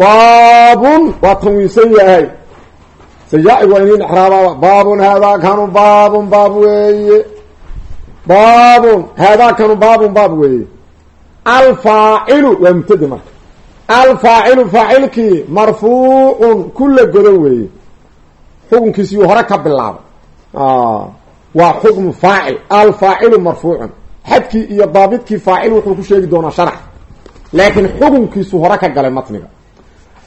baabun waa tanwiinsan yahay. Sajaaig waa inin exraaba baabun haadaa kanu baabun baab weeye. Baabun haadaa kanu baabun baab weeye. Alfaacilu waa mubtade marka. Alfaacilu faacilkii marfuucun kula godan weeye. Xukunkiisiyuu hore ka bilaabay waa xukmu faacil alfaacilu marfuucun xadkii iyo daabidkii faacil wuxuu ku sheegi doonaa sharax laakiin xukunkiisu hore ka galay matniga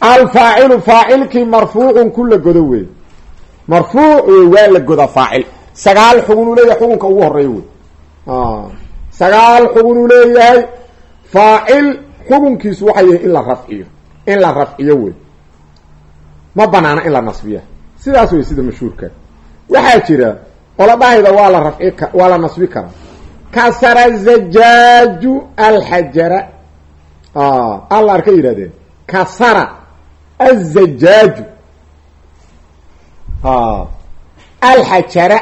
alfaacilu faacilkii marfuucun ku la godo wey marfuuc wey waa la goda faacil sagaal xugun uu leeyahay xukunka ugu horreeya wey sagaal xugun uu leeyahay faacil xukunkiisu waxay yahay in la rafciyo in la rafciyo wey ma banaana in la nasbiya. Sidaas wey sida mashhuurka. Waxaa jira qoladahayda waa la rafci waa la nasbi karaa kasara zajaaju alxajara alla arka yidhahdeen kasara azajaaju alxajara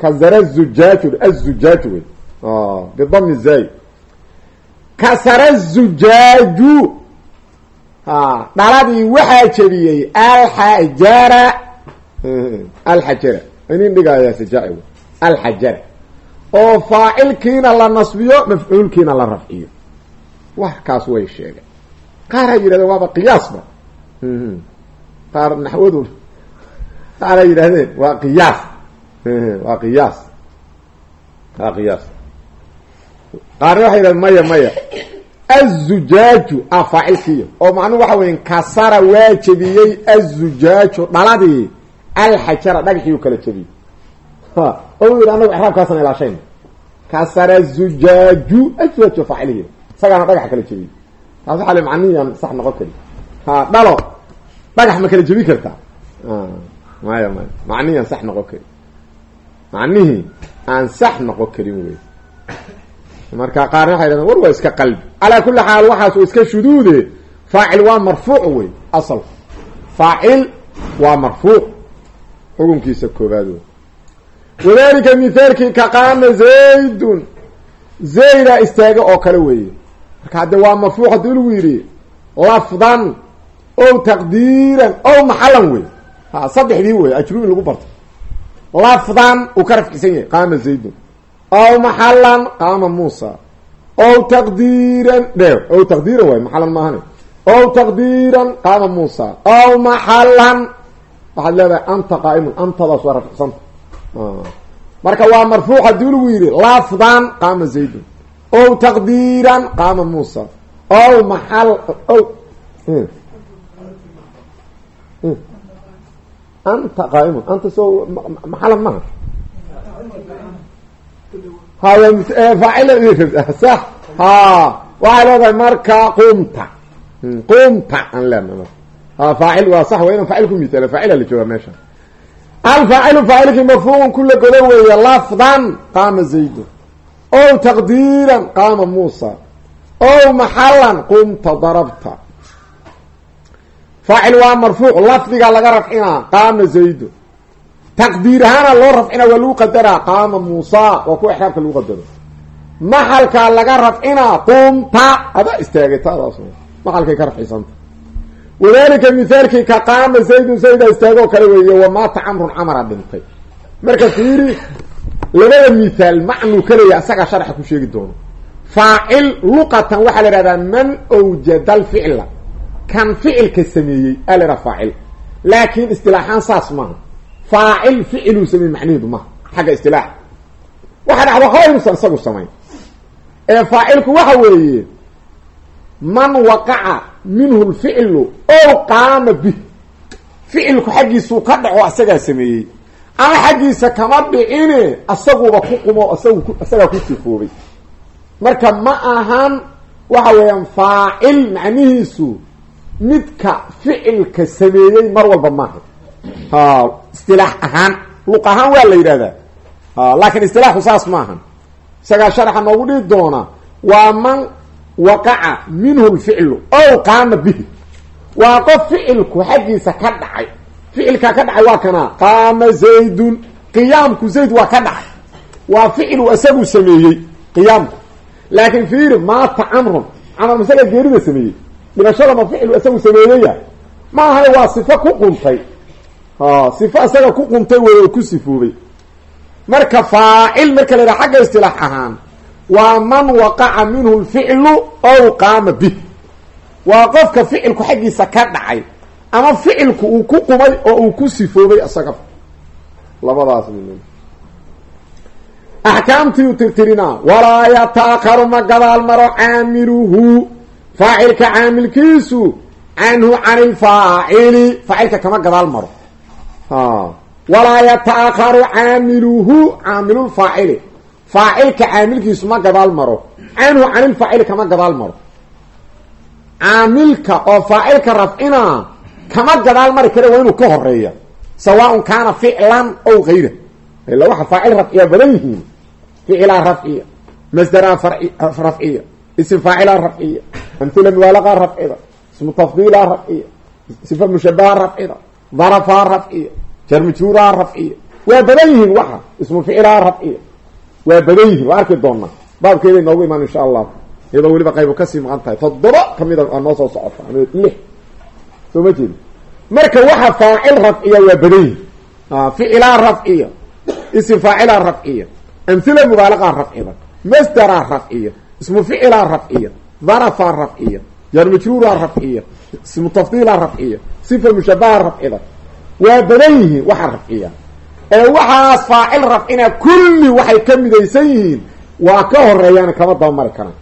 kasara zujaaju azujaaju wey bidami zay kasara zujaaju dhaladii waxaa jebiyey alxajara alxajara inin dhigaayaa sajaaci wey alxajara oo faacilkiina la nasbiyo mafcuulkiina la rafciyo wax kaas way sheegeen qaar ay yidhahdeen waaba qiyaasba qaar naxwadu qaar ay yidhahdeen waa qiyaas. Waa qiyaas. Waa qiyaas. Qaarna waxay yidhahdeen maya maya. Azujaaju a faacilkiiya oo macnuhu waxa weya kasara waa jebiyey azujaaju dhaladii. Alxajara dhagaxiiu kala jebiyey o yidhi anagu exraabkaasana ilaashayna kasara zujaaju azujaaju faacilhiya isagaana dhagaxa kala jebiyey taas waxaa le macnihii aan sax noqon karin. Ha dhalo. Dhagax ma kala jebi kartaa maya maya macnihii aan sax noqon karin. Macnihii aan sax noqon karin wey. Marka qaarna waxay dhahdeen war waa iska qalbi. Calaa kulli xaal waxaas waa iska shuduude faacil waa marfuuc wey. Asalku faacil waa marfuuc. Xukunkiisa koobaad wey. Wadalika ka qaama zaydun. Zayda istaaga oo kale weeye marka hadde waa marfuuc haddii lagu yidhi lafdan ow taqdiiran ow maxalan wey ha saddexdii wey ajrubi lagu bartay lafdan uu ka rafcisan yahay qaama zaydun. Ow maxalan qaama muusa. Ow taqdiiran dheer ow taqdiiran waay maxalan maahane. Ow taqdiiran qaama muusa. Ow maxalan waxaad leedahay anta qaa'imun antadaas waa rafcisanta marka waa marfuuc haddii lagu yidhi lafdan qaama zaydun ow taqdiiran qaama muusa. Ow maxal ow. Anta qaaimun anta soo maxalan maha faacil sax. Ha waxaa leedahay marka qumta. Qumta aan leenaha ha faacil waa sax waa inaan faacil ku mitala faacila la jooga meesha. Alfaacilu faacilkii marfuucun kula godo weeye ow taqdiiran qaama muusa ow maxalan qumta darabta faacil waa marfuuc lafdiga laga rafcinaa qaama zaydun taqdiir ahaana loo rafcinaa waa lagu qadaraa qaama muusa waa kuwa exraabka lagu qadaro maxalkaa laga rafcinaa qumta adaa istaagay taadaas maxalkay ka rafcisanta wadalika mithaalkii ka qaama zaydun zayda istaagoo kale weeye wamaata camrun camara dhintay marka fiiri labada mithaal macnuu kaleeya asagaa sharxa ku sheegi doono. Faacil luqatan waxaa la ihahdaa man awjada alficla. Kan ficilka sameeyey aa la idhaha faacil. Laakiin istilaaxaan saas maaha. Faacil ficiluu sameeyey macnaheedu maaha xagga istilaaxa waxa dhacda hore inuusan isagu samayn. Ee faacilku waxa weeye man waqaca minhu lficlu ow qaama bih ficilku xaggiisuu ka dhaco asagaa sameeyey ama xaggiisa kama dhicine asaguba ku qumo isagu isagaa ku sifoobay marka ma ahan waxa weeyaan faacil macnihiisu midka ficilka sameeyey mar walba maaha istilaax ahaan luq ahaan waa la yidhahdaa laakiin istilaaxu saas maaha isagaa sharaxa noogu dhihi doona waa man waqaca minhu lficlu ow qaama bihi. Waa qof ficilku xaggiisa ka dhacay ficilkaa ka dhacay waa kanaa. Qaama zaydun qiyaamku zayd waa ka dhacay. Waa ficilu isagu sameeyey qiyaamku. Laakiin fiiri maata camrun. Camar masaga geerida sameeyey. Dhimashada ma ficilu isagu sameeyeya ma ahay waa sifo ku quntay. Sifo isaga ku quntay wey oo ku sifoobay marka faacil marka la yidhaha xagga istilaax ahaan waa man waqaca minhu lficlu ow qaama bih waa qofka ficilku xaggiisa ka dhacay ama ficilku uu ku qumay oo uu ku sifoobay isaga labadaas axkaamtii u tirtirinaa. Walaa yataakaru ma gadaal maro caamiluhu. Faacilka caamilkiisu canhu can ilfaacili faacilka kama gadaal maro. Walaa yataakaru caamiluhu caamilulfaacili faacilka caamilkiisu ma gadaal maro. Canhu can ilfaacili kama gadaal maro. Caamilka oo faacilka rafcina kama gadaal mari kare waa inuu ka horreeya sawaaun kaana ficlan ow kayra ila waxa faacil rafciya badan yihiin. Ficilaa rafciya masdaraa rafciya ism faacilaa rafciya amhila mubaalaqa rafcida ismu tafdiilaa rafciya sifa mushabaha rafcida darafaa rafciya jarmjuuraa rafciya. Waa badan yihiin waxa ismu ficilaa rafciya. Waa badan yihiin waa arki doonaa baabkeeday noogu imaan insha allah. Iyadoo weliba qaybu ka sii maqan tahay. Toddoba kamida aa noo soo socota. Lix soo ma jeedi marka waxa faacil rafciya waa badan yihiin ficilaa rafciya ism faacilaa rafciya amhila mubaalaqa rafcida masdaraa rafciya ismu ficilaa rafciya darafaa rafciya jarmajruuraa rafciya ismu tafdiilaa rafciya sifa mushabaha rafcida waa badan yihiin waxa rafciya ee waxaas faacil rafcina kulli waxay ka midaysan yihiin waa ka horeeyaan kama dabamari karaan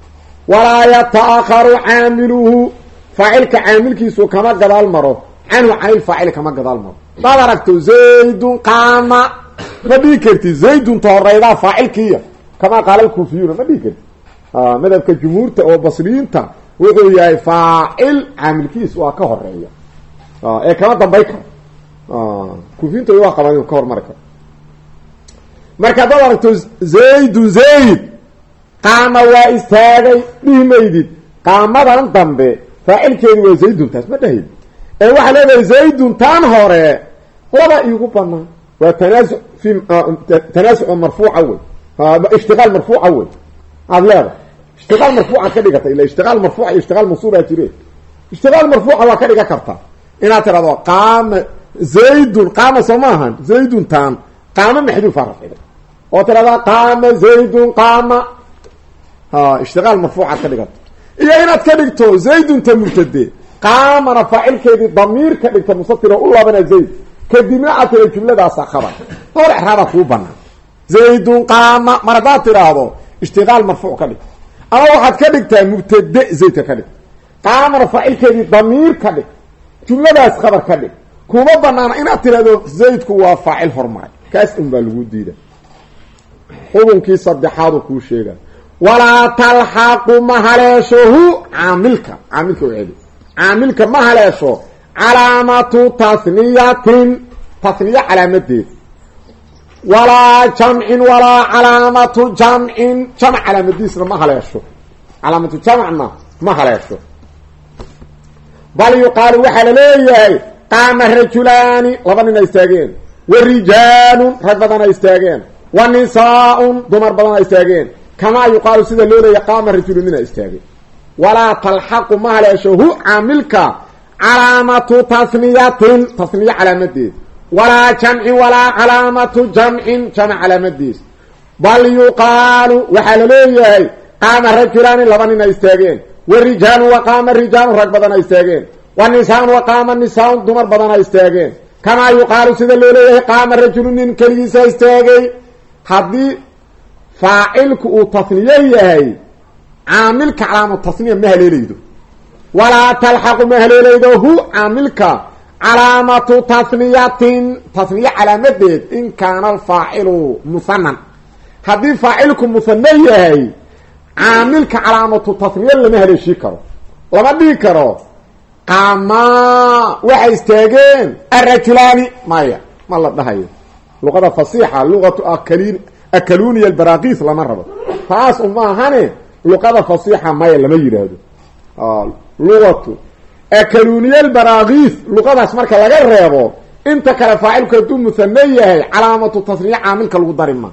walaa yataakaru caamiluhu faacilka caamilkiisu kama gadaal maro. Canhu canilfaacili kama gadaal maro. Daad aragto zaydun qaama. Ma dhihi karti zaydun ta horeydaa faacilkiiya kamaa qaala lkufiyuuna ma dhihi karti. Madhabka jumhuurta oo basriyiinta wuxuu yahay faacil caamilkiis waa ka horreeya ee kama dambay karo. Kufiyiinta waa qabaan inu ka hormari karo. Marka haddaad aragto zaydun zayd qaama waa istaagay dhihi qaamadan dambe faacilkeedi waa zaydun taas ma dhahid ee waxaa leedahay zaydun taan hore laba iigu banaan waa tanaasu fi tanaasuco marfuuca wey ishtiqaal marfuuca wey aad leedahay. Ishtiqaal marfuucaad ka dhigata ila ishtiqaal marfuuca iyo ishtiqaal mansuubaa jire ishtiqaal marfuuca waa ka dhigan kartaa inaad tirahdo qaama zaydun qaama soo ma ahan zaydun taan qaama maxduufaa rafciday. Oo tirahdaa qaama zaydun qaama ishtiqaal marfuucaad ka dhigata iyo inaad ka dhigto zaydunta mubtade qaamana faacilkeedii damiir ka dhigta musatiro u laabana zayd. Kadibna aad tira jumladaasa khabar hor exraaba kuu banaan zaydun qaama mar haddaad tidhaahdo ishtiqaal marfuuc ka dhig. Ama waxaad ka dhigtaa mubtade zaydka ka dhig. Qaamana faacilkeedii damiir ka dhig. Jumladaas khabar ka dhig. Kuma banaana inaad tirahdo zaydku waa faacil hormaray. Kaas un baa lagu diida xukunkii saddexaadu kuu sheega walaa talxaqu ma haleeshohu caamilka caamilka celi caamilka ma haleesho calaamatu tasniyatin tasniya calaamadeed. Walaa jamcin walaa calaamatu jamcin jamc calaamadiisna ma haleesho. Calaamatu jamcna ma haleesho. Bal yuqaalu waxaa la leeyahay qaama rajulaani laba nin ay istaageen. Wa rijaalun rag badan ay istaageen. Wa nisaa-un dumar badan ay istaageen kamaa yuqaalu sida loo leeya qaama rajulu nina istaagay walaa talxaqu ma haleesho hu caamilka calaamatu tasniyatin tasniya calaamadeed walaa jamcin walaa calaamatu jamcin jamc calaamadiis bal yuqaalu waxaa la leeyahay qaama rajulaani laba nin ay istaageen wa rijaalun wa qaama rijaalun rag badan ay istaageen wa nisaaun wa qaama nisaaun dumar badan ay istaageen kamaa yuqaalu sida loo leeyahay qaama rajulu nin keligiisa istaagay haddii faacilku uu tasniye yahay caamilka calaamu tasniya ma haleelaydo. Walaa talxaqu ma haleelaydo. Hu caamilka calaamatu tasniyatin tasniye calaamadeed in kaana alfaacilu muhanan haddii faacilku muhane yahay caamilka calaamatu tasniya lama haleeshii karo lama dhigi karo. Qaamaa waxay istaageen arajulaani maya ma la dhahayo. Luqada fasiixa luqatu akalin akaluniya albarakiis lama rabo taas umaahane luqada fasiixa maya lama yidhaahdo luqatu akaluniya albarakiis luqadaas marka laga reebo inta kale faacilku hadduu muhane yahay calaamatu tasniya caamilka lagu dari ma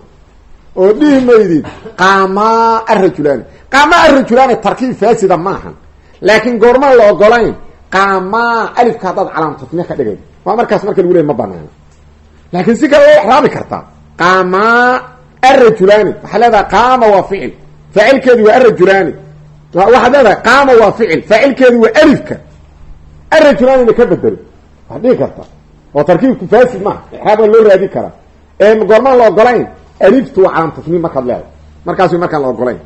oo dhihi maydid qaamaa arajulaani qaamaa arajulaani tarkiib faasida maahan laakiin goormaan la ogolayn qaamaa alifka haddaad calaamatu tasniya ka dhigay waa markaas marka lagu leey ma banaana laakiin si kale way exraabi kartaa arajulaani waxaad leedahay qaama waa ficil faacilkeedi waa arajulaani waxaad leedahay qaama waa ficil faacilkeedi waa alifka arajulaanina ka bedelo waxaad dhigi kartaa oo tarkiibku faasid maaha exraab waa loo raadi karaa ee goormaan la ogolayn aliftu waa calaam tasniim markaad leedahay markaas markaan la ogolayn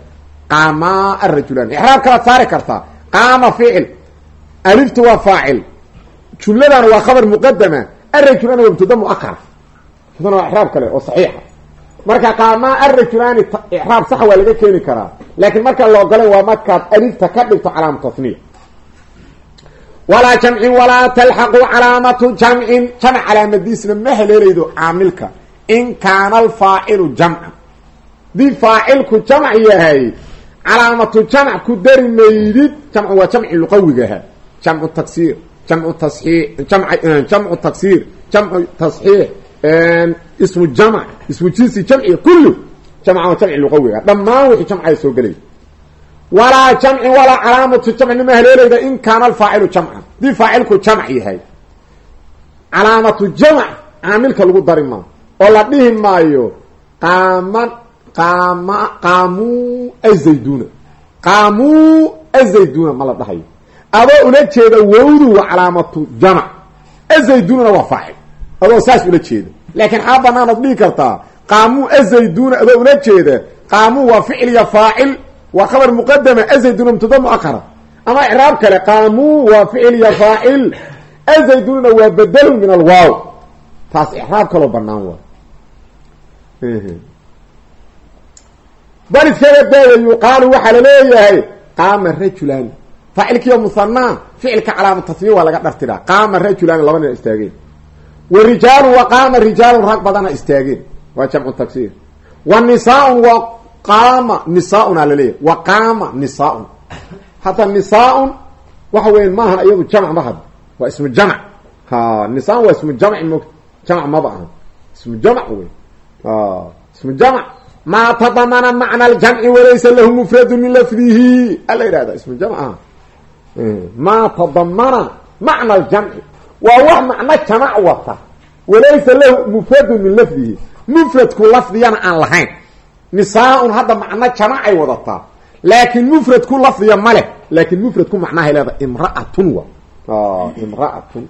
qaamaa arajulaani exraab kalaad saari kartaa qaama ficil aliftu waa faacil jumladana waa khabar muqadama arajulaani waa mubtada muakara mubtadana waa exraab kale oo saxiixa marka qaamaa arajulaani exraab saxa waa laga keeni karaa. Laakiin markaan la ogolayn waa markaad alifta ka dhigto calaamu tasniya walaa jamcin walaa talxaqu calaamatu jamcin. Jamc calaamadiisna ma haleelaydo caamilka. In kaana alfaacilu jamca dii faacilku jamc yahay calaamatu jamc ku dari maydid jamcu waa jamci luqawigaha jamcu taksiir jamcu tasii jamcu taksiir jamcu tasxiix ismu jamc ismu jinsi jamciga kullu. Jamca waa jamci luqawiga dhammaan wixii jamcaa soo gelay. Walaa jamcin walaa calaamatu jamcina ma haleelayda in kaana alfaacilu jamca dii faacilku jamc yahay calaamatu jamc caamilka lagu dari maa oo la dhihi maayo qaama qaama qaamuu azayduna qaamuu azayduna ma la dhahayo adoo ula jeeda wowdu waa calaamatu jamc azaydunana waa faacil adoo saas ula jeeda laakiin xaa banaan ood dhihi kartaa qaamuu azayduna adoo ula jeeda qaamuu waa ficil iyo faacil waa khabar muqadama azayduna mubtada muakara ama icraab kale qaamuu waa ficil iyo faacil azaydunana waa bedelun min alwaaw taas icraab kaloo banaan waa. Bal iskaga daaya yuqaalu waxaa la leeyahay qaama rajulaani faacilkiiyo musanaa ficilka calaamu tasniya waa laga dhartiraa qaama rajulaani laba nina istaageen wa rijaalun wa qaama rijaalun rag badana istaageen waa jamcu taksiir wa nisaaun wa qaama nisaaun aa la leeyahay wa qaama nisaaun. Hadda nisaaun waxa weya maahan iyadu jamc ma had waa ismu jamc ha nisaan waa ismu jamci mo jamc maba aha. Ismu jamc wey ismu jamc maa tadamana macna aljamci walaysa lahu mufradu min lafdihi. Ala yihahda ismu jamc aha. Maa tadamana macna aljamci waa wax macno jamac wata. Walaysa lahu mufradu min lafdihi. Mufradku lafdigana aan lahayn. Nisaa-un hadda macno jamacay wadataa. Laakiin mufradku lafdiga ma leh. Laakin mufradku macnahay leeda imraatun wa. Imraatun.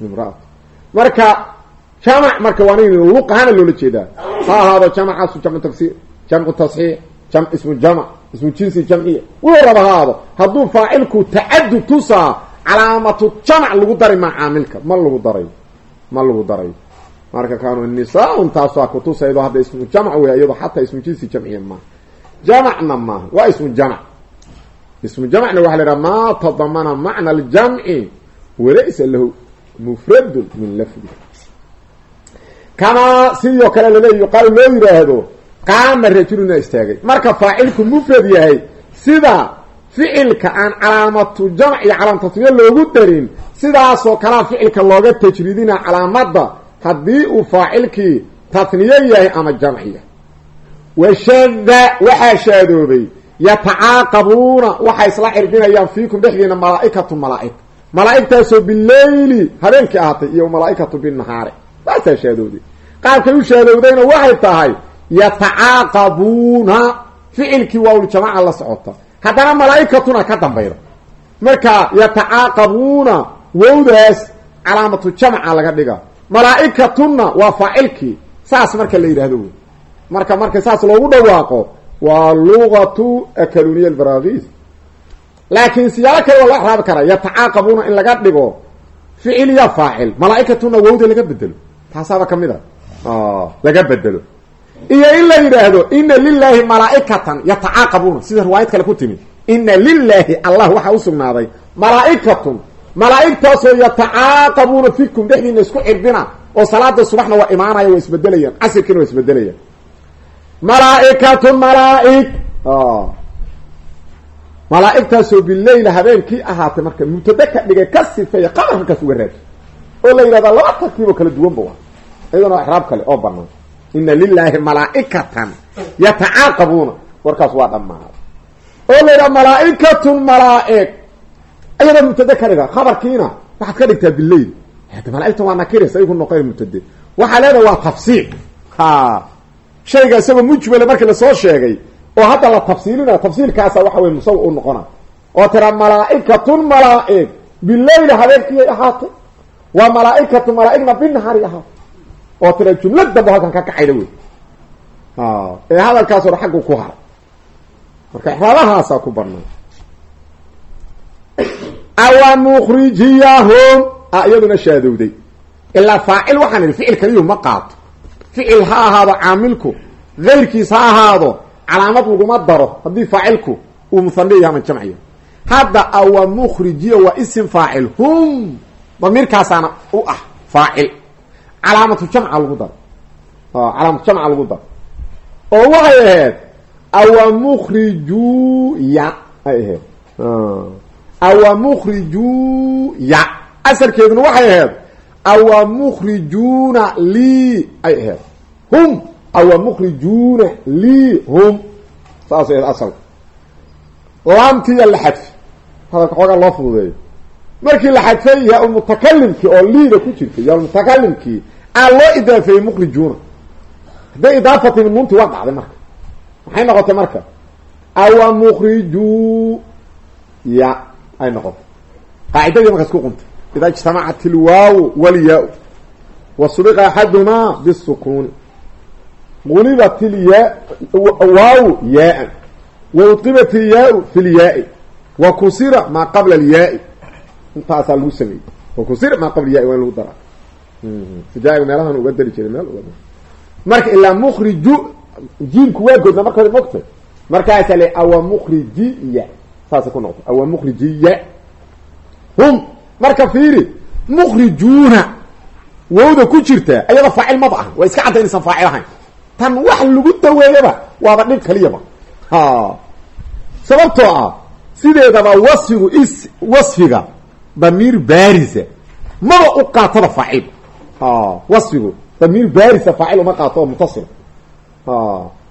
Imraatun. Marka jamac marka waa nin luqahana loola jeedaa. Ha ahaado jamacaasu jamcu tagsiir jamcu tasxiix jam ismu jamc ismu jinsi jamciya. Wuxuu raba ha ahaado hadduu faacilku tacadud tusaa calaamatu jamac lagu dari maa caamilka ma lagu darayo ma lagu darayo marka kaanu nisaa-un taasaa kutusaydo hadda ismu jamc wey iyado xataa ismu jinsi jamciya maaha jamacna maaha waa ismu jamc ismu jamcna waxa la idhaha maa tadamana macna aljamci walaysa lahu mufradun min lafdi. Kamaa sidoo kale laleey yuqaalu loo yidhaahdo qaama rajuluna istaagay. Marka faacilku mufrad yahay sida ficilka aan calaamatu jamc iyo calaam tasniya loogu darin sidaasoo kalea ficilka looga tajriidina calaamada haddii uu faacilkii tasniye yahay ama jamciya washada waxaa shaadoobay yatacaaqabuuna waxay isla cirbinayaan fiikum dhexdiina malaaikatu malaaig. Malaaigtaasoo bileyli habeenkii ahaatay iyo malaaikatu binahaari saasaa shaadowday qaabkay u shaadowdayna waxay tahay yatacaaqabuuna ficilkii waawljamaca la socota haddana malaaikatuna ka dambayda marka yatacaaqabuuna wowdaas calaamatu jamca laga dhiga. Malaaikatunna waa faacilkii. Saas marka la yidhaahdo wey marka marka saas loogu dhawaaqo waa luqatu akaluniya albarakis laakiin siyaalo kale waa la raabi karaa yatacaaqabuuna in laga dhigo ficil ya faacil. Malaaikatuna wowda laga bedelo taasaaba ka mid a. Laga bedelo iyo in la yidhaahdo ina lilaahi malaa'ikatan yatacaaqabuuna sida riwaayad kale ku timid ina lilaahi allah waxaa usugnaaday malaa'ikatun malaa'igtaasoo yatacaaqabuuna fikum dhexdiina isku cirbina oo salaada subaxna waa imaanaya waa isbedelayaan casirkiina waa isbedelayaan malaaikatun malaaig malaaigtaasoo bileyla habeenkii ahaatay marka mubtade ka dhigay ka sifeeya qabar halkaas uga raaji oo la yidhahda laba tarkiiboo kala duwanba waa iyadana waa ixraab kale oo banaan ina lilaahi malaaikatan yatacaaqabuuna warkaas waa dhammaaday oo la yidhaha malaaikatun malaaig iyadoo mubtade ka dhiga khabarkiina waxaad ka dhigtaa bileyl malaaigtan waa nakiraysa iyagu noqon mubtade waxaa leedahay waa tafsiir ha. Shayga isagoo mujmala markii la soo sheegay oo hadda la tafsiilina tafsiilkaasa waxa wey musaw u noqona oo tira malaaikatun malaaig bileyli habeenkiyay ahaatay. Waa malaaikatu malaaigna binahaari ahaatay oo tira jumla damba halkan ka kacayda wey ee hadalkaas hore xaggu ku haray. Marka ixraabahaasaa ku banaan awa mukrijiyahum a iyaduna shaadowday. Ilaa faacil waxaan idhi ficil kaliyuhu ma qaato. Ficil ha ahaado caamilku gayrkiis ha ahaado calaamad laguma daro. Haddii faacilku uu muhaniya ama jamciya. Hadda awa mukhrijiya waa isim faacil. Hum! Damiirkaasaana u ah faacil calaamatu jamca lagu daro. Calaamatu jamca lagu daro. Oo waxay ahayd awa mukhrijuya ay ahayd. Awa mukhrijuya asalkeeduna waxay ahayd awa mukhrijuuna lii ay ahayd. Hum awa mukhrijuuna lii hum. Saasay ahayd asalka laamtiiya la xadfi. Hadalka xoogaa loo fududeeyo markii la xadfay yaa mutakalimkii oo liida ku jirtay yaa mutakalimkii aa loo idaafeeyey mukhrijuuna hadday idaafa timid nuuntii waa dhacday marka. Maxay noqotay marka? Awa mukhriju ya ay noqotay. Qaacidadii markaas ku quntay. Ida ijtamacat ilwaawu walyaa wa subiqa axadumaa bisukuuni gulibat ilyaa waawu yaaan wa udqibat ilyaau fi lyaai wa kusira maa qabla alyaai intaasaa lagu sameeyey wa kusira maa qabla yaai waa in lagu daraa. Sijaaga meelahan uga dari jiray meel marka ilaa mukhriju jiimku waa goodna marka mogta markaasaa le awa mukhrijiya saasay ku noqotay awa mukhrijiya. Hum marka fiiri mukhrijuuna wowda ku jirta ayada faacil maba ah waa iska cadda inaysan faacil ahayn. Tan wax lagu daweeyaba waaba dhib kaliyaba. Sababtoo ah sideedaba wasfigu is wasfiga damiir baarisa maba u qaataba faacil? Wasfigu. Damiir baarisa faacil uma qaato oo mutasila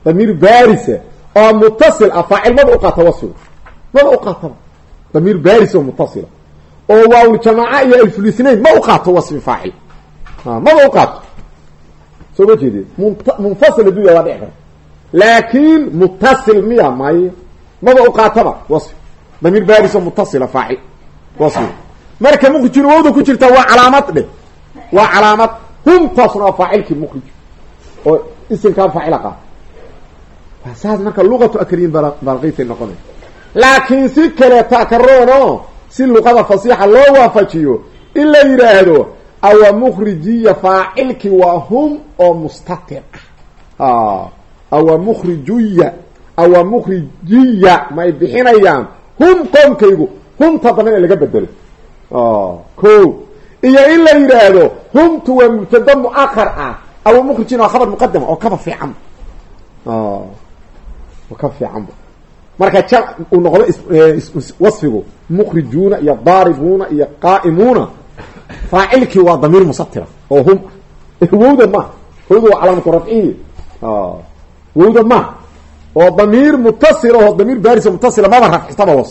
damiir baarisa oo mutasil ah faacil maba u qaata wasfigu. Maba u qaataba damiir baris oo mutasila oo waawljamaaca iyo alfulisnayn ma u qaato wasfi faacil. Maba u qaato. Soo ma jeedid munfasil aduya waa dhici kara laakin mutasil miya maayo maba u qaataba wasfi damiir baris oo mutasila faacil. Wasfi marka mukrijin wowda ku jirta waa calaamad dheh. Waa calaamad. Humtaasna waa faacilkii mukrij oo isimkaa faacila qaata saas marka luqatu akriyin balqiisay noqonay. Laakiin si kaleeta karoono si luqada fasiixa loo waafajiyo in la yidhaahdo awa mukhrijiya faacilkii waa hum oo mustatir ah. Awa mukhrijuya awa mukhrijiya ma ay bixinayaan? Hum qoomkaygu humta dambe laga bedelo ko iyo in la yidhaahdo humtu waa mubtada muakar ah. Awa mukhrijin waa khabar muqadama oo kaba fiican. Oo. Ka fiicanba marka ja uu noqdo wasfigu. Mukhrijuuna iyo daaribuuna iyo qaa'imuuna faacilkii waa damiir musatira oo hum wowda ma. Wowda waa calaamatu rafcihi wowda ma. Oo damiir mutasila oo damiir baarisa mutasila maba rafcitaba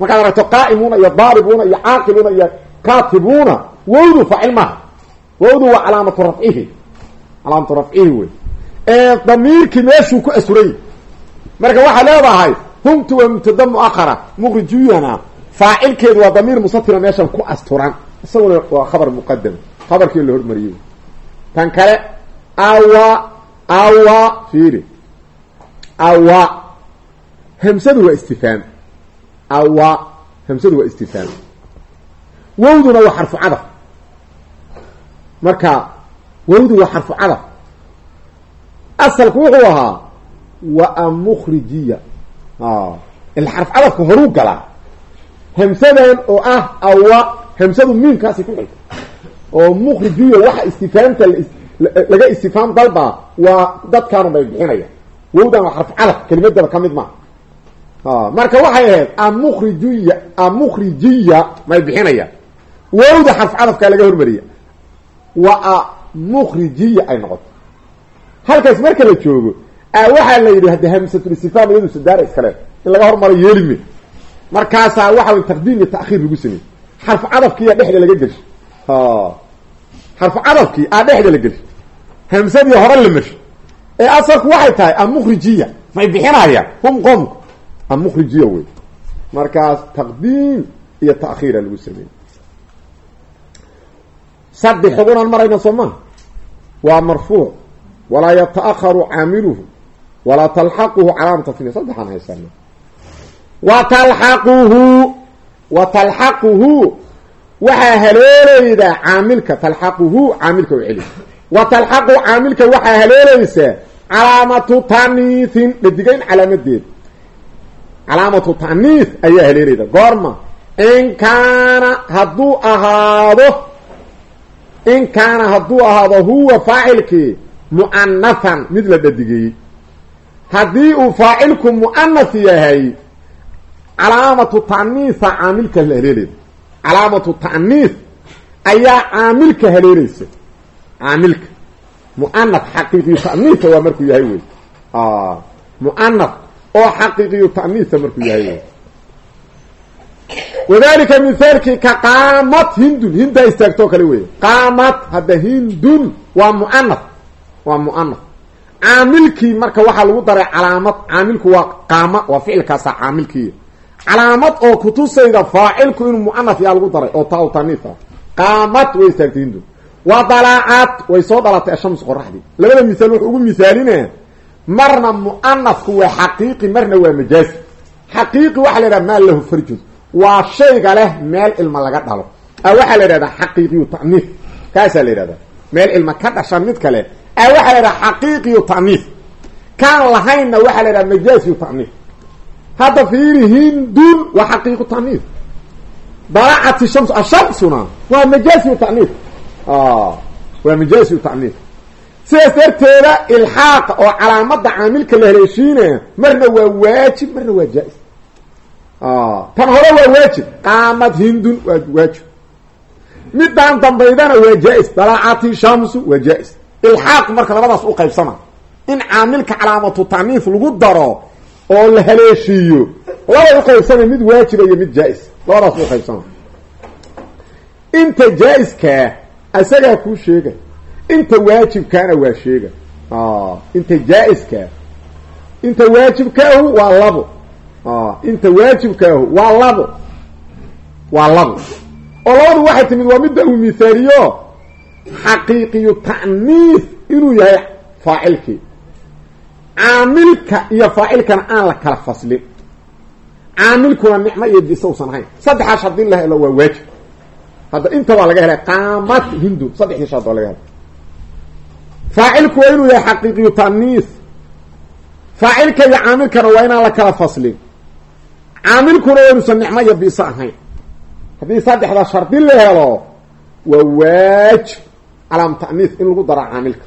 markaad aragto qaa'imuuna iyo daaribuuna iyo caaqiluuna iyo kaatibuuna wowdu faacil maaha. Wowdu waa calaamatu rafcihi. Calaamatu rafcihi wey damiirkii meeshuu ku asuray. Marka waxaa leedahay humtu waa mubtada muakara mukhrijuyana faacilkeedu waa damiir musatira meeshan ku asturan. Isaguna waa khabar muqadam khabarkii la hormariyey. Tan kale awa awa fiiri. Waa istifhaam awa hamsadu waa istifhaam wowduna waa xarfu cadaf. Marka wowdu waa xarfu cadaf. Asalku wuxuu ahaa wa amukrijiya ila xarf cadafka horuu galaa hamsadan oo ah awa hamsadu miimkaasi ku xigta. Oo mukrijiya waxa istifaamta laga istifaam dalbaa waa dadkaanu bay bixinaya. Wowdan waa xarf cadaf kelimadaba ka mid maa marka waxay ahayd amukrijiya amukrijiya may bixinayaan wowda xarf cadafkaa laga hormariya. Wa amukrijiya ay noqoto halkaas marka la joogo waxaa la yidhi hadde hamsatul istifhaam iyadu sadaara iskale in laga hormaro yeelime markaasaa waxa taqdiim iyo ta'khiir lagu sameeyey. Xarf cadafkiiyaa dhexda laga gelshay xarf cadafkii aa dhexda la gelshay hamsadii hore la marshay ee asalku waxay tahay amukrijiya may bixinayaan hum qoomku amukrijiya wey. Markaas taqdiim iyo ta'khiira lagu sameeyey. Saddex xugunaan marayna soo maa waa marfuuc. Walaa yata'aharu caamiluhu. Walaa talxaquhu calaamata tni saddexaan haysana wa talxaquhu. Wa talxaquhu. Waxaa haleelaydaa caamilka. Talxaquhu caamilka u celi wa talxaqu caamilka waxaa haleelaysaa calaamatu taniithin dhadigayn calaamadeed calaamatu taniith ayaa haleelayda goorma in kaana hadduu ahaado in kaana hadduu ahaado huwa faacilkii mu'anathan mid la dhadigeeyey haddii uu faacilku mu'anath yahay calaamatu ta'niitha caamilka haleelayda calaamatu ta'niith ayaa caamilka haleelaysa caamilka. Mu'anath xaqiiqiyu ta'niitha waa markuu yahay wey mu'anath oo xaqiiqiyu ta'niitha markuu yahay. Wadalika mithaalkii ka qaamat hindun hindaa istaagtoo kale wey qaamat hadda hindun waa mu'anath waa mu'anath caamilkii marka waxaa lagu daray calaamad caamilku waa qaama waa ficilkaasa caamilkii. Calaamad oo kutusayda faacilku inuu mu'anath yaa lagu daray oo taa u taniif ah way istaagtay hindun. Wa dalaacad way soo dhalatay ashams qoraxdii. Labada misaal wuxuu ugu misaalinaya marna mu'anafku waa xaqiiqi marna waa majaasi xaqiiqi waxaa la yidhaha maa lahu farjun. Waa shayga leh meel ilma laga dhalo. A waxaa la yidhahdaa xaqiiqiyu ta'niif. Kaasaa la yidhahdaa. Meel ilma ka dhashan mid kale. A waxaa la yidhaha xaqiiqiyu ta'niif. Kaan lahaynna waxaa la yidhaha majaasiyu ta'niif. Hadda fiiri hindun waa xaqiiqu ta'niif. Dalacati shams ashamsuna waa majaasiyu ta'niif. Waa majaasiyu ta'niif sidaas darteeda ilxaaqa oo calaamada caamilka la haleeshiinaya marna waa waajib marna waa jaa-is. Tan hore waa waajib qaamad hindun waa waajib. Midaan dambaydana waa jaa-is dalacati shamsu waa jaa-is. Ilxaaq marka labadaas u qaybsama. In caamilka calaamatu ta'niif lagu daro oo la haleeshiiyo labay u qaybsama mid waajiba iyo mid jaa-is. Labadaas inta jaa-iskaa isagaa kuu sheega inta waajibkaana waa sheega. Inta jaa-iskaa inta waajibkaahu waa labo. Inta waajibkaahu waa labo. Waa labo. Oo labadu waxay timid waa midda uu mihaaliyo xaqiiqiyu ta'niif inuu yahay faacilkii. Caamilka iyo faacilkana aan la kala faslin. Caamilkuna nicmo iyo bisa usan ahayn. Saddexaas haddii la helo waa waajib. Hadda inta waa laga helay qaamat hindun saddexdii shaad waa laga helay faacilku waa inuu yahay xaqiiqiyu ta'niif faacilka iyo caamilkana waa inaan la kala faslin. Caamilkuna waa inuusan nicmo iyo biso ahayn. Haddii saddexda shardi la helo waa waajib calaam ta'niif in lagu daro caamilka.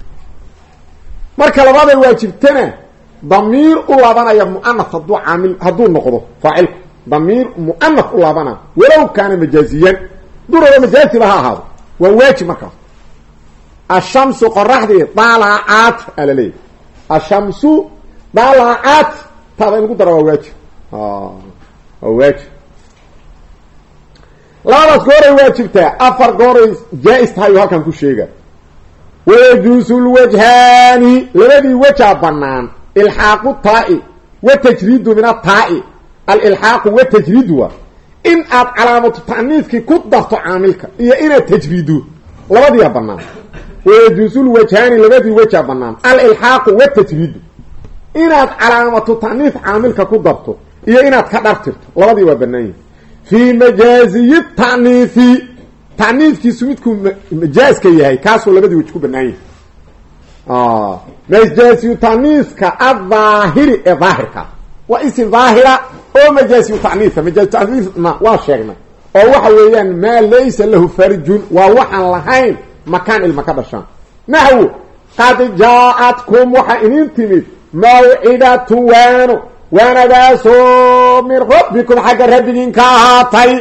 Marka labaday waajibtana damiir u laabanaya mu'anath hadduu caamil hadduu noqdo faacilku. Damiir mu'anath u laabana walow kaana majaaziyan duraba majaaziba ha ahaado. Waa waajib markaas ashamsu qoraxdii daalacaat aa ashamsu daalacaat taada in lagu dara waa waajib. Waa waajib. Labadaas gooray waajibtaa afar gooray jaa-is tahay halkan ku sheega. Wayajuusu lwajhaani labadii wejaa banaan ilxaaqu taa'i watajriidu min ataa'i alilxaaqu watajriidu waa in aad calaamatu ta'niifkii ku darto caamilka iyo inaad tajriido labadiia banaan wayajuusu lwajhaani labadii wejaa banaan alilxaaqu watajriidu inaad calaamatu ta'niif caamilka ku darto iyo inaad ka dhartirto labadii waa banaan yihi fii majaaziyi ta'niifi. Ta'niifkiisu midkuu majaaska yahay kaasuu labadii wej ku banaan yahay majaasiyu taniiska addaahiri ee daahirka. Waa isim daahira oo majaasiyu taniiska majaasiyu taniisna waa sheegnay. Oo waxa weeyaan maa laysa lahu farjun waa waxaan lahayn makaan ilma ka dhashaan naxwu qad jaa-atkum waxaa idin timid mawcidatu waano waanadaasoo min rabbikum xagga rabbigiin ka ahaatay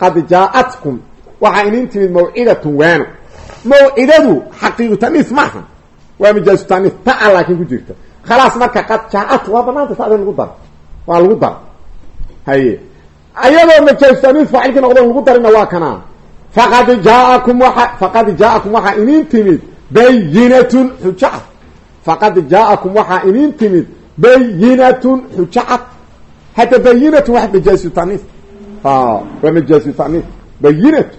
qad jaa-atkum waxaa idin timid mawcidatun waano mawcidadu xaqiiqu taniis maaha waa majaasu taniis ta-a laakiin ku jirta khalaas marka qad jaa-at waa banaanta sada lagu daro waa lagu daro haye ayadoo majaasu taniis faacilkii noqdo lagu darina waa kanaa faqad jaakum waa faqad jaa-akum waxaa idin timid bayinatun xujacad faqad jaa-akum waxaa idin timid bayinatun xujacad hadda bayinatun waa majaasu taniis waa majaasu taniis bayinatu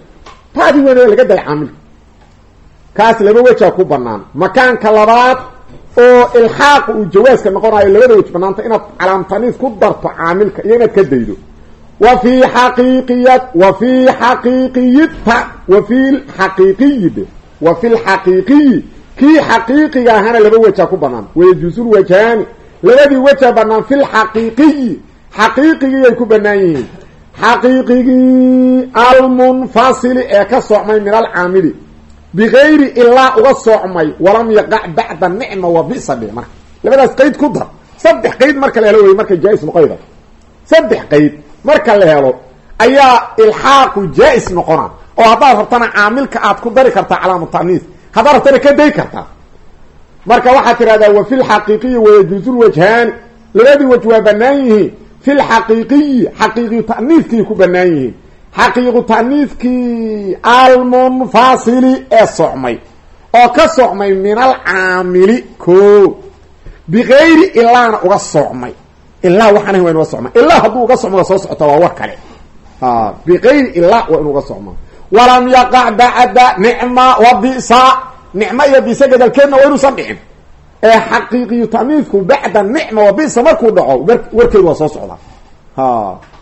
taadi wen laga day caamilka kaas laba wejaa ku banaan makaanka labaad oo ilxaaq uu jawaaska noqonayo labada wej banaanta inaad calaamtaniis ku darto caamilka iyo inaad ka daydo wa fii xaqiiqiyat wa fii xaqiiqiyita wa fi xaqiiqiyid wa fi lxaqiiqiyi kii xaqiiqiga ahana laba wejaa ku banaan. Wayajuusul wajhaani labadii wejaa banaan fi lxaqiiqiyi xaqiiqigiyay ku banaan yihiin. Xaqiiqigii almunfasili ee ka socmay min alcaamili. Bigayri ilaa uga soocmay walam yaqac bacda nicma wa bisa dhe marka labadaas qeyd ku dar. Saddex qeyd marka la helo wey qeyd marka la helo ayaa ilxaaqu jaa-is noqona oo haddaad rabtana caamilka aad ku dari kartaa calaamu taniis haddaad rabtana ka day kartaa. Marka waxaad tidhahdaa wa fi lxaqiiqiyi wayajuusu lwajhaani labadii waj waa banaan yihiin. Fi lxaqiiqiyi xaqiiqiyu taniiskii ku banaan yihiin. Xaqiiqu taniiskii almunfasili ee socmay oo ka socmay min alcaamili ko bigayri ilaana uga socmay ilaa waxaan ahayn waa inuga socma ilaa hadduu uga socmo soo socota waa war kale. Bigayri ilaa waa inuga socma walam yaqac bacda nicma wa bisa. Nicmo iyo bisa gadalkeedna waa inuusan dhicin. Ee xaqiiqiyu taniisku bacda nicma wa bisa markuu dhaco warkeedu waa soo socdaa.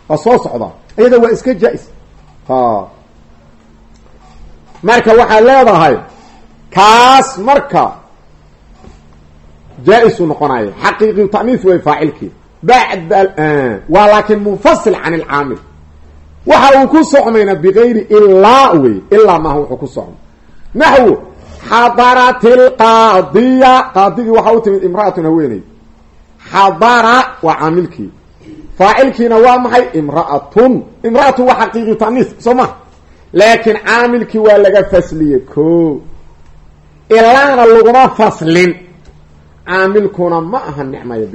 Waa soo socdaa. Iyada waa iska jaa-is marka waxaad leedahay kaas marka jaa-isu noqonayo. Xaqiiqiyu taniis way faacilkii. bacda waa laakiin munfasil can ilcaamil waxa uu ku socmayna bigayri ilaa wey ilaa maaha wuxuu ku socmay naxwu xadarat ilqaadiya qaadigii waxaa u timid imraatun haweeney xadara waa caamilkii faacilkiina waa maxay imraatun imraatun waa xaqiiqiyu taniis soo ma laakiin caamilkii waa laga fasliyey ko ilaana laguma faslin caamilkuna ma aha nicmaya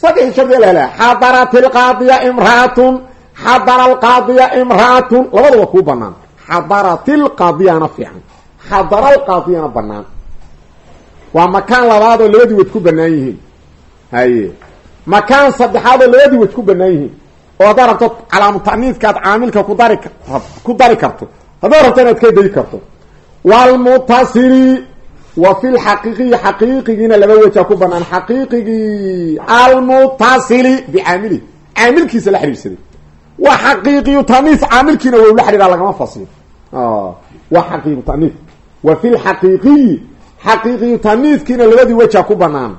saddex shardi la helaa xadarat ilqaadiya imraatun xadara alqaadiya imraatun labaduba kuu banaan xadarat ilqaadiyana fiican xadara alqaadiyana banaan waa makaan labaad oo labadii waj ku banaan yihiin haye makaan saddexaad oo labadii waj ku banaan yihiin oo haddaad rabto calaamu taniiskaad caamilka kudari ku dari karto haddaad rabto inaad ka karto wlmutasili wa fi lxaqiiqiyi xaqiiqigiina laba wejaa ku banaan. Xaqiiqigii almutasili bicaamilihi caamilkiisa la xidhiidsaday wa xaqiiqiyu taniis caamilkiina waa la xidhiidha lagama fasilo wa xaqiiqu taniis wa fi lxaqiiqiyi xaqiiqiyu taniiskiina labadii wejaa ku banaan.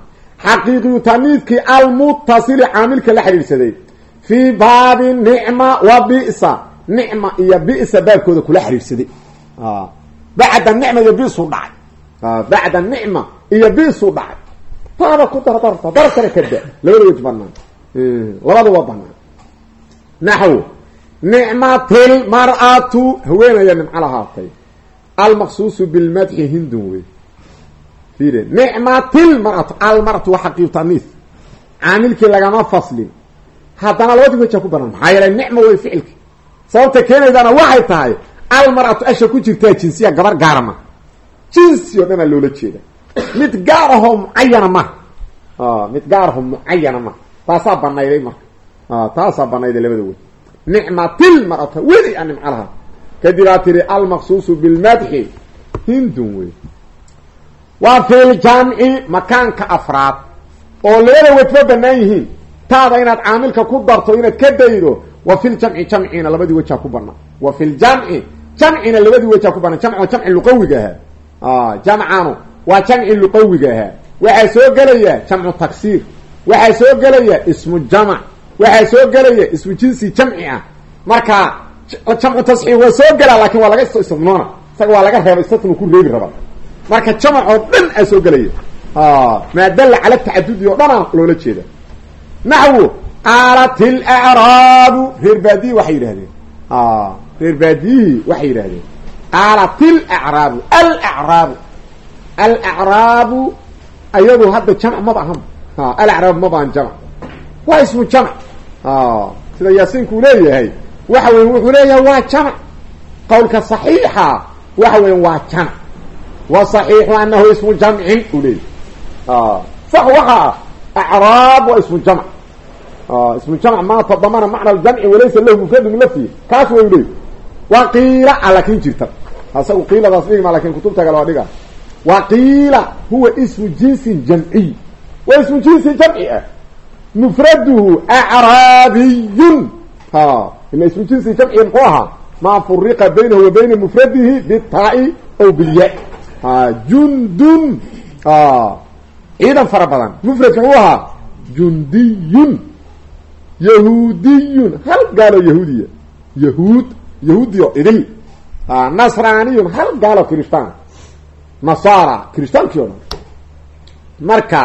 Xaqiiqiyu taniiskii almutasili caamilka la xidhiidhsaday fii baabi nicma wa bisa. Nicma iyo bisa baabkooda kula xidhiidhsaday bacda nicma iyo bisuu dhacay bacda nicma iyo bisuu dhacay taaba ku dar darta dartana ka da labada waj banaan labaduba banaan naxw nicmatil mar'atu haweenaya nimco lahaatay almaqsuusu bilmadxi hindun wey fiire nicmatil mar'atu almar'atu waa xaqiiq taniis caamilkii lagama faslin haddana labadii wajaa ku banaan maxaa yeelay nicma wey ficilki sababta keenaydana waxay tahay almar'atu asha ku jirtaa jinsiya gabar gaara ma jinsi oo dhanaa loola jeeda mid gaar ahoo mucayana ma mid gaar ahoo mucayana ma. Taasaa banayday marka. Taasaa banayday labada wey nicmatil mar'atu weli a nimco lahaa kadib aa tiri almaqsuusu bilmadxi hindun wey waa fi ljamci makaanka afraad. Oo labada wejba banaan yihiin. Taada inaad caamilka ku darto inaad ka daydo wa fi ljamci jamcina labadii wejaa ku banaan wa fi ljamci jamcina labadii wejaa ku banaan jamc jamci luqawiga ahaa jamcanu waa jamci luqawiga ahaa. waxaa soo gelaya jamcu taksiir. waxaa soo gelaya ismu jamac. waxaa soo gelaya ismu jinsi jamci ah. marka jamcu tasxiir waa soo gelaa laakiin waa laga istisnoona isaga waa laga reeba istasnu ku reebi raba marka jamac oo dhan aa soo gelaya. maa dalla cala tacadudi oo dhan a loola jeeda naxwu qaalat ilacraabu reer baadiyi waxay yidhahdeen reer baadiyihii waxay yidhahdeen qaalat ilacraabu alacraabu alacraabu ayadu hadda jamc maba ahan alacraabu maba ahan jamc. Waa ismu jamc. Sida yaasiinku leeyahay waxa weya wuxuu leeyahay waa jamc. Qawlka صaxiixa waxa weya waa jamc. Wa صaxiixu anahu ismu jamcin uu leeyahy sax waxa ah acraab waa ismu jamc. Ismu jamc ma tadamana macna ljamci walaysa lahu mufradu min laftihi kaas way leey waa qiila a laakiin jirta asagu qiiladaas dhigma laakiin kutubta kale waa dhiga. Wa qiila huwa ismu jinsin jamciy waa ismu jinsi jamci ah. Mufraduhu acraabiyun. Ha ila ismu jinsi jamciga muxuu ahaa maa furiqa baynahu wa bayna mufradihi bitaa-i aw bilya. Jundun. Ciidan fara badan. Mufradka muxuu ahaa jundiyun. Yahuudiyun. Hal gaalo yahuudiya? Yahuud yahuudiyo idil nasraniyun hal gaalo kristaan nasara kiristaankii o dhan. Marka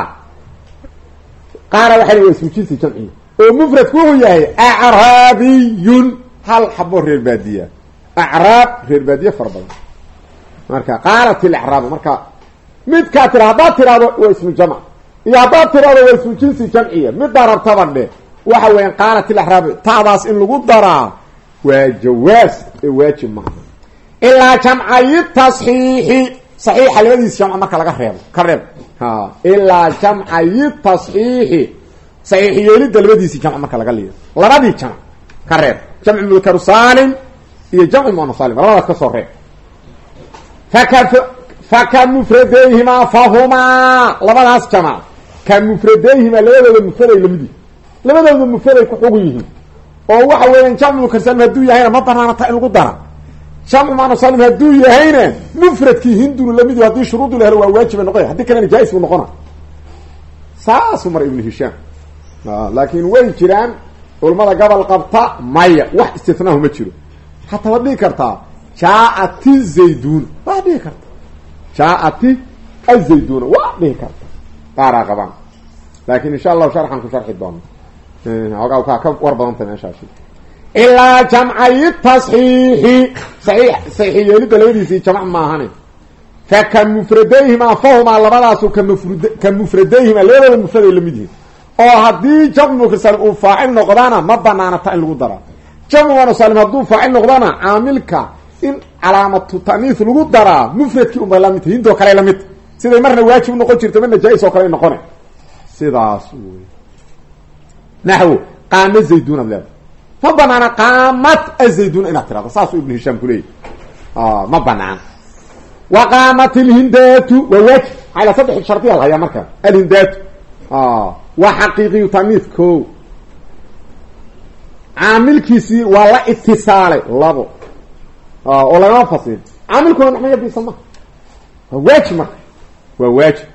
qaara waxay waa ismu jinsi jamciya oo mufradku wuxuu yahay acraabiyun. Hal xabo reer baadiya. Acraab reer baadiye fara badan. Marka qaalat ilacraabu marka midkaa tira haddaad tiraahdo waa ismu jamc. Iyo haddaad tiraahdo waa ismu jinsi jamciya. Middaa rabtaba dhe waxa weeyaan qaalat ilacraabu taadaas in lagu daraa waa jawaas ee waajib maaha ilaa jamcayi tasxiixi. Saxiixa labadiisi jamc marka laga reebo ka reeb ilaa jamcayi tasxiixi. Saxiix yeelidda labadiisi jamc marka laga liyo labadii jamc ka reeb jamcu mudakaru saalim iyo jamcu muana salim labadaas ka soo reeb faka faka mufradeyhimaa fahumaa labadaas jamc ka mufradeyhimaa labadooda mufraday la mid yihiin labadooda mufraday ku xugun yihiin oo waxa weeyaan jamcu mudakar salim hadduu yahayna ma banaanata in lagu dara. Jamcu muana salim hadduu yahayna mufradkii hindunu la mid yaho haddii shuruudu la helo waa waajiba noqoya haddii kalena jaa-is buu noqona saasuu mara ibnu hishaam. Laakin way jiraan culamada gobol qabta maya. Wax istinaahu ma jiro. Hataa waad dhigi kartaa jaaati zayduna waad dhigi karta. Jaaati azayduna waad dhigi karta. Qaaraa qabaan. Laakin insha allahu sharxan ku sharxi doona ogaa kaa ka war badanta meeshaasi. Ilaa jamcayi tasxiixi. Saii saxiix yeelidda labadiisii jamc maahane. Faka mufradayhimaa fahumaa labadaasu ka mufradayhimaa labadooda mufraday la mid yihiin. Oo haddii jamcu mukasalim uu faacil noqdana ma banaanata in lagu daraa jamcu munasalim hadduu faacil noqdana caamilka in calaamatu ta'niis lagu daraa mufradkii unbay la mid tahi hindoo kale la mid siday marna waajib noqon jirta marna jaa-is oo kale noqone. Sidaas wey naxwo qaama zaydun ad leeda ma banaana qaamat azayduna inaad tirahdo saasuu ibnu hishaam kuleeyahy ma banaan wa qaamat ilhindaatu waa waajib maxaa ila saddex shardiya lahayaa marka alhindaatu waa xaqiiqiyu taniif ko caamilkiisii waa la itisaalay labo oo lagama fasilin caamilkuna naxmayadiisa maha waa waajib marka waa waajib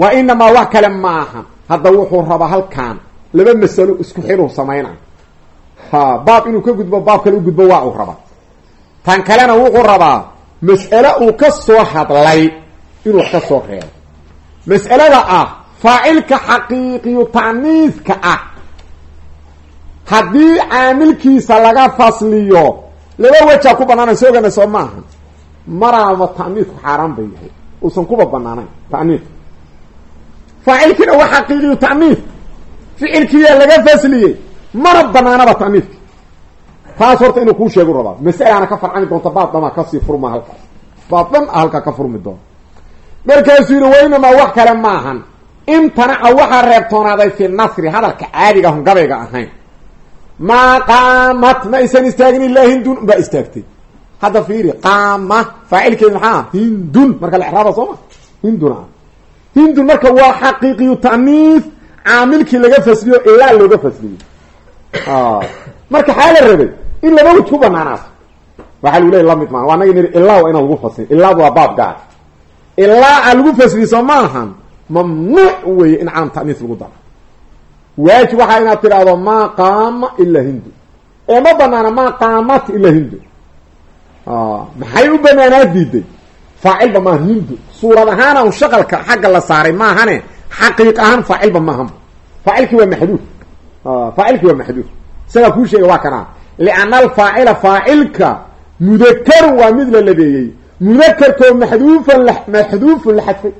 wa inamaa wax kale maaha hadda wuxuu rabaa halkan laba masalo isku xiluu samayna. Ha baab inuu ka gudbo baab kale u gudbo waa uu rabaa. Tan kalena wuxuu rabaa mas'ale uu ka soo hadlay inuu wax ka soo reebo. Mas'alada ah faacilka xaqiiqiyu ta'niiska ah. Haddii caamilkiisa laga fasliyo laba wejaa ku banaanayn soogana soo maaha. Maraaba ta'niisku xaaraan bay yahay. Uusan kuba banaanayn ta'niis faacilkiina waa xaqiiqiyu ta'niis ficilkiiyaa laga fasliyey. Mana banaanaba ta'niiska taas horta inuu kuu sheegu rabaa. Mas'alaana ka farcami doonta baab dhamaa ka sii furma halkaas. Baab dhan a halkaa ka furmi doona markaasuu yidhi waynamaa wax kale maahan imtanaca waxaa reebtoonaaday fi nasri hadalka caadiga ahon gabayga ahayn. Maa qaamat ma aysan istaagin ilaa hindun baa istaagtay. Hadda fiiri qaama faacilkeed maxaa? Hindun. Marka la exraaba soo ma? Hindun ah hindun marka waa xaqiiqiyu ta'niis caamilkii laga fasliyo ilaa looga fasliyey marka xaa la rabay in laba waj ku banaanaas. Waxaa lagu leey la mid maa waa naga niri ilaa waa inaan lagu faslin. Ilaadu waa baab gaar. Ilaa a lagu fasliso ma ahan mamnuuc weeye in caam ta'niis lagu daro. Waajib waxaa inaad tidhaahdo maa qaama ilaa hindu. Ee ma banaana maa qaamat ilaa hindu. Maxay u banaanaa diiday faacilba maaha hindu suurad ahaana un shaqalka xagga la saaray maahane xaqiiq ahaan faacilba maahan faacilkii waa maxduuf faacilkii waa maxduuf isagaa kuu sheega waa kanaa lianna alfaacila faacilka mudakarun waa mid la labeeyey. Mudakarkoo maxduufan maxduufun la xadfay.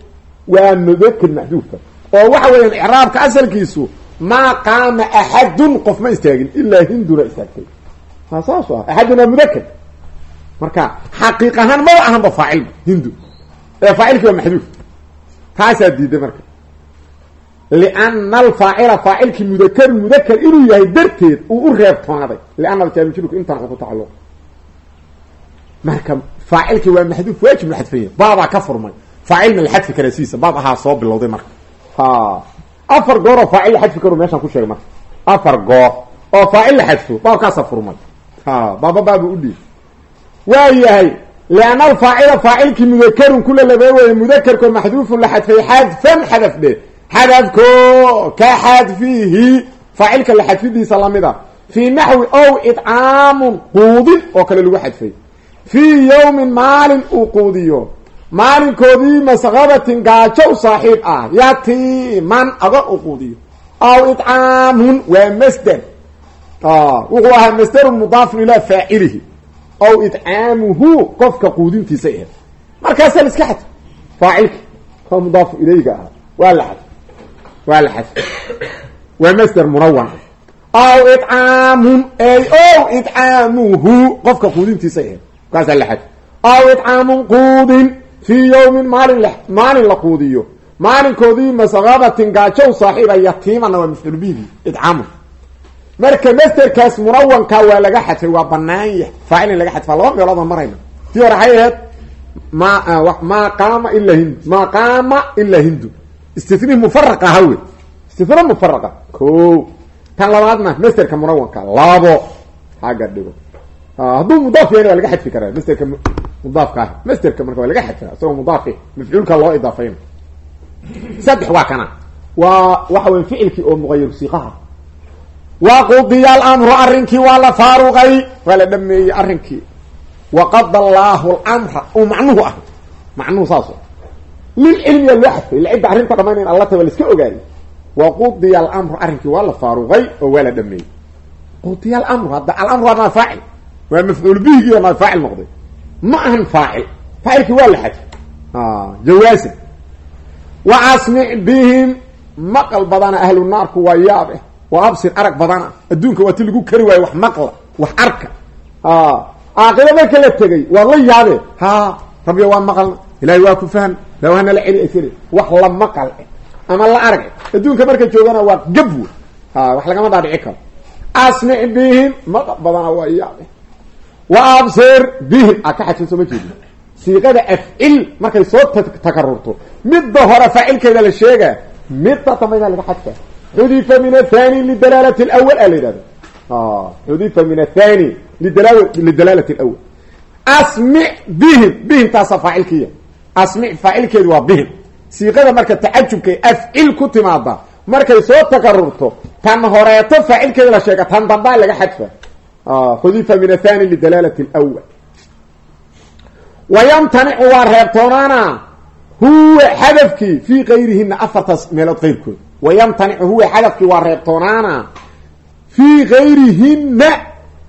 Waa mudakar maxduufa oo waxa weeyaan icraabka asalkiisu maa qaama axadun qof ma istaagin. Ilaa hinduna istaagtay. Ha saas ah axadun waa mudakar marka xaqiiq ahaan maba ahanba faacilba hindu. Ee faacilkii waa maxduuf taasaa diiday marka. Liana alfaacila faacilkii mudakarun mudakar inuu yahay darteed uu u reebtoonaaday liana aljaamijurku intaan ku tacalluq. Marka faacilkii waa maxduuf waajib la xadfanya baabaa ka furmay. Faacilna la xadfi kara siisa. Baab ahaa soo bilowday marka. Ha. Afar goor oo faacil la xadfi karo meeshaan ku sheegay marka. Afar goor oo faacil la xadfo baabkaasa furmay. Ha. Baaba baabu udhiib waa yahay lianna alfaacila faacilkii mudakarun kula labee weye mudakarko maxduufun la xadfay xadfan xadaf dhe xadafko ka xadfihi faacilka la xadfidiisa la mid a. Fii naxwi ow idcaamun quudin oo kale lagu xadfay. Fii yawmin maalin uu quudiyo. Maalinkoodii masqabatin gaajo u saaxiib ah yatiman agoon uu quudiyo. Aw idcaamun waa masder. Wuxuu ahaa masderun mudaafun ilaa faacilihi aw idcaamuhu qofka quudintiisa ahed markaasaa la iska xadf faacilki oo mudaafu ilayga ahaa waa la xadf waa la xadf waa masder munawan aw idcaamun ay ow idcaamuhu qofka quudintiisa ahed markaasaa la xadf aw idcaamun quudin fii yawmin maalin maalin la quudiyo maalinkoodii masqabatin gaajow saaxiiba yatiimana waa mafcuul marka masterkaas munawanka waa laga xadfay waa banaan yahay. Faacil in laga xadfaa laba meeloodaan marayna tii hore waxay ahayd ma maa qaama ilaa hindu maa qaama ilaa hindu. Istitni mufaraq aha wey istitna mufaraqa ko tan labaadna masterka munawanka labo. Haga dhigo hadduu mudaaf yahayna waa laga xadfi karaa. Masterka mudaafka ah masterka marka waa laga xadfaa isagoo mudaafi mafcuulka loo idaafayna. Saddex waa kana. Waa waxa wey ficilkii oo muqayir siiqaha waqudiya alamru arrinkii waa la faaruqay waa la dhameeyey arrinkii waqada allaahu lamra uu macnuhu ah macnuhu saaso lilcilmiya loo xadfay ila cidda arrinta dhamaynayn alla ta waa la iska ogaayay waqudiya alamru arrinkii waa la faaruqay oo waa la dhameeyey qudiya alamru hadda alamru waa naa faacil waa mafcuul bihigii oo naa faacil noqday ma ahan faacil faacilkii waa la xadfay jawaasan wa asmic bihim maqal badana ahlu wa absir arag badana adduunka waa ti lagu kari waayo wax maqla wax arka. Aakiro marka la tegay waad la yaabe ha rabbiyo waa maqalna. Ilahay waa ku fahmi la waana la celi asiri wax la maqal eh ama la arag eh. Adduunka marka joogana waa gabwe ha wax lagama dhaadhici karo. Asmic bihim maqal badana waa yaab eh wa absir bihim a ka xadfin soo ma jeedi siiqada afcil markay soo takarurto. Midda hore faacilkeeda la sheega midda dambayna laga xadfa xudifa min athani lidalaalati lawal a la yidhahda xudifa min athani lidala lidalaalati lawal asmic bihim bihim taasa faacilkiya asmic faacilkeedu waa bihim siiqada marka tacajubkay afcil ku timaada markay soo takarurto tan horeeto faacilkeeda la sheega tan dambaa laga xadfa xudifa min athani lidalaalati lwal wayamtanicu waa reebtoonaana huwa xadafkii fii kayrihina afartaas meelood qayrkood wayamtanicu huwa xadafkii waa reebtoonaana fii kayrihina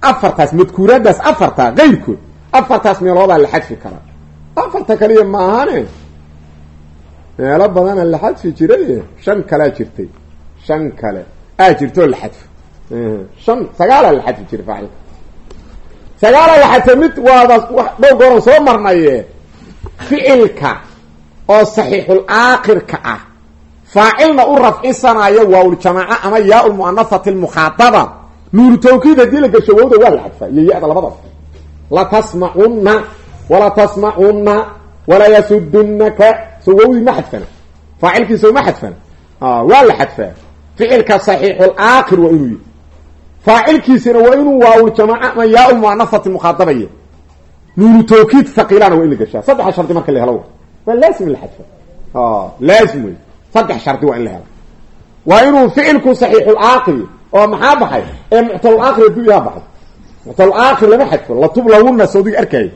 afartaas madkuuraadaas afarta qayrkood afartaas meeloodaa la xadfi karaa afarta kaliya ma ahane meelo badana la xadfi jiray shan kalea jirtay shan kale aa jirtoo la xadfo shan sagaalaa la xadfi jiray faacilka sagaala la xadfay mid waada dhow gooran soo marnaye ficilka oo saxiixul aakhirka ah faacilna u rafcisanayo waaul-jamaaca ama yaa lmu'anasati almukhaadaba nuuru tawkiid haddii la gasho wowda waa la xadfaa iyo ya-da labadaba. Latasmacunna walatasmacunna walaa yasudunaka so wowdii ma xadfana faacilkiisa ma xadfana. Waa la xadfaa ficilka saxiixul aakhir waa inuu yihi faacilkiisina waa inuu waawuljamaaca ama yaa muanasati mukhaadabaya nuuru tawkiid haqiilana waa in la gashaa. Saddexa shardi marka la saddex shardi waa in la helo. Waa inuu ficilku saxiixulaakir oo maxaa baxay? Ee muctalulaakir aduu yaha baxay. Muctalulaakir lama xadfo latub laguna sawdig arkay.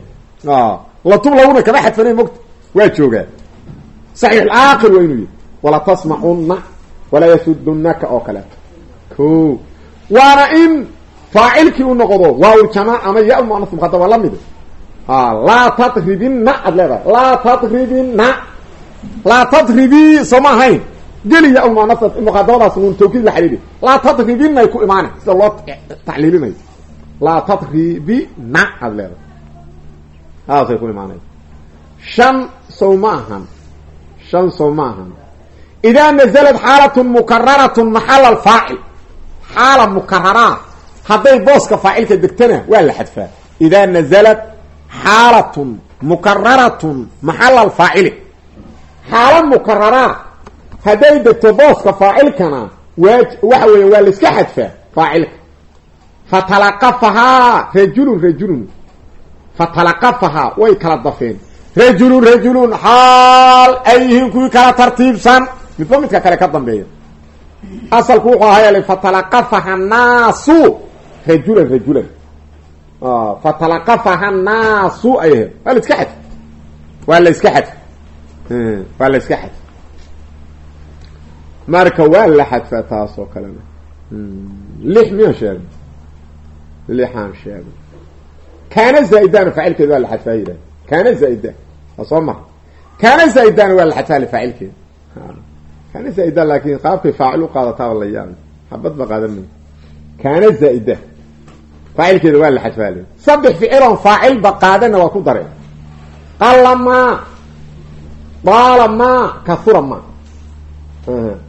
Latub laguna kama xadfanay mogta waa joogaa. Saxiixulaakir waa inuu yihi wala tasmacunna walaa yasudunaka oo kaleeto ko waana in faacilkii u noqdo waaljamaac ama ya muanas muqadam waa la mid laa tadribinna aad leedahay laa tadribinna laa tadribii sooma ahayn geliya muanas muqadamadaas nuun tawkiid la xidhiidhi. Laa tadribinay ku imaanay sida loo tacliilinayo laa tadribina aad leedahay. Saasay ku imaanay shan sow ma ahan shan sow ma ahan idaa nazalad xaalatun mukararatun maxala alfaacil. Xaala mukararaa hadday booska faacilka degtana waa la xadfaa. Idaa nazalad xaalatun mukararatun maxala alfaacili xaala mukararaa hadday degto booska faacilkana waa waxa weya waa la iska xadfaa faacilka fatalaqafahaa rajulun rajulun. Fatalaqafahaa way kala dafeen. Rajulun rajulun xaal ay yihiin kuwii kala tartiibsan. Midba midka kale ka dambeeya. Asalku wuxuu ahaayl fatalaqafaha naasu rajulan rajulan. Fatalaqafaha naasu ay ahayd waa la iska xadf waa la iska xadf waa la iska xadf marka waa la xadfaa taas oo kalena lix miyaan sheegay? Lixaan sheegay. Kaana zaa-idana faacilkeeda waa la xadfaa yidhah kaana zaa-ida waa soo mara kaana zaa-idana waa la xadfaa faacilkeeda kaana zaa-ida qaabkay faacil u qaadataaba la yaabay xabad ba qaadan mayo kaana zaa-ida faacilkeeda waa la xadfaale saddex ficiloon faacilba qaadana waa ku dareen qalama daalama kahurama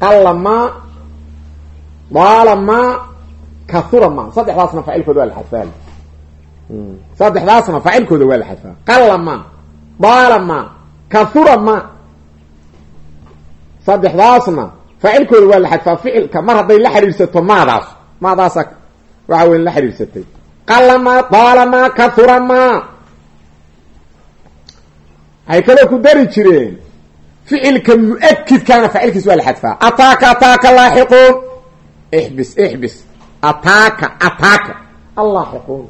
qalama daalama kahurama saddexdaasna faacilkooda waa la xadfaale saddexdaasna faacilkooda waa la xadfaa. Qalama daalama kahurama saddexdaasna faacilkooda waa la xadfaa ficilka. Mar hadday la xidhiidsato maadaas maadaasa waxa weyn la xidhiidsatay qalama daalama kahurama waxay kaloo ku dari jireen. Ficilka mu'akidkaana faacilkiis waa la ataaka ataaka laaxiquun. Ixbis ixbis. Ataaka ataaka. Allaaxiquun.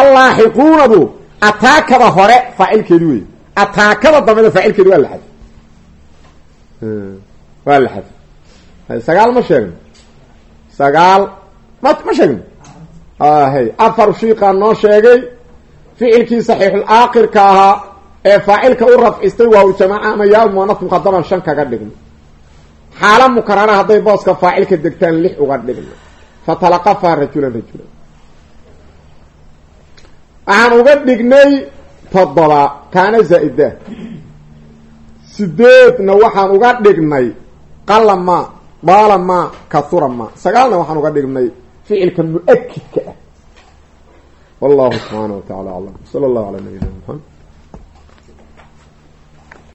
Allaaxiquunadu ataakada hore faacilkeedi wey ataakada dambena faacilkeedi waa la xadfa waa la xadfa sagaal ma sheegno. Sagaal ma ma sheegno. Afar shiiqaa noo sheegay. Ficilkii saxiixul aakirka ahaa ee faacilka u rafcistay waawljamaaca ama yaa muanas muqadaman shan kaga dhigno xaala mukarara hadday booska faacilka degtaan lix uga dhigno fatalaqafaha rajulan rajulan. Waxaan uga dhignay toddoba kaana zaa-ida. Sideedna waxaan uga dhignay qalama daalama kahurama sagaalna waxaan uga dhignay ficilka mu'akidka ah. Wallahu subxaana wa tacala aclam sala allahu ala nabiyina maxamed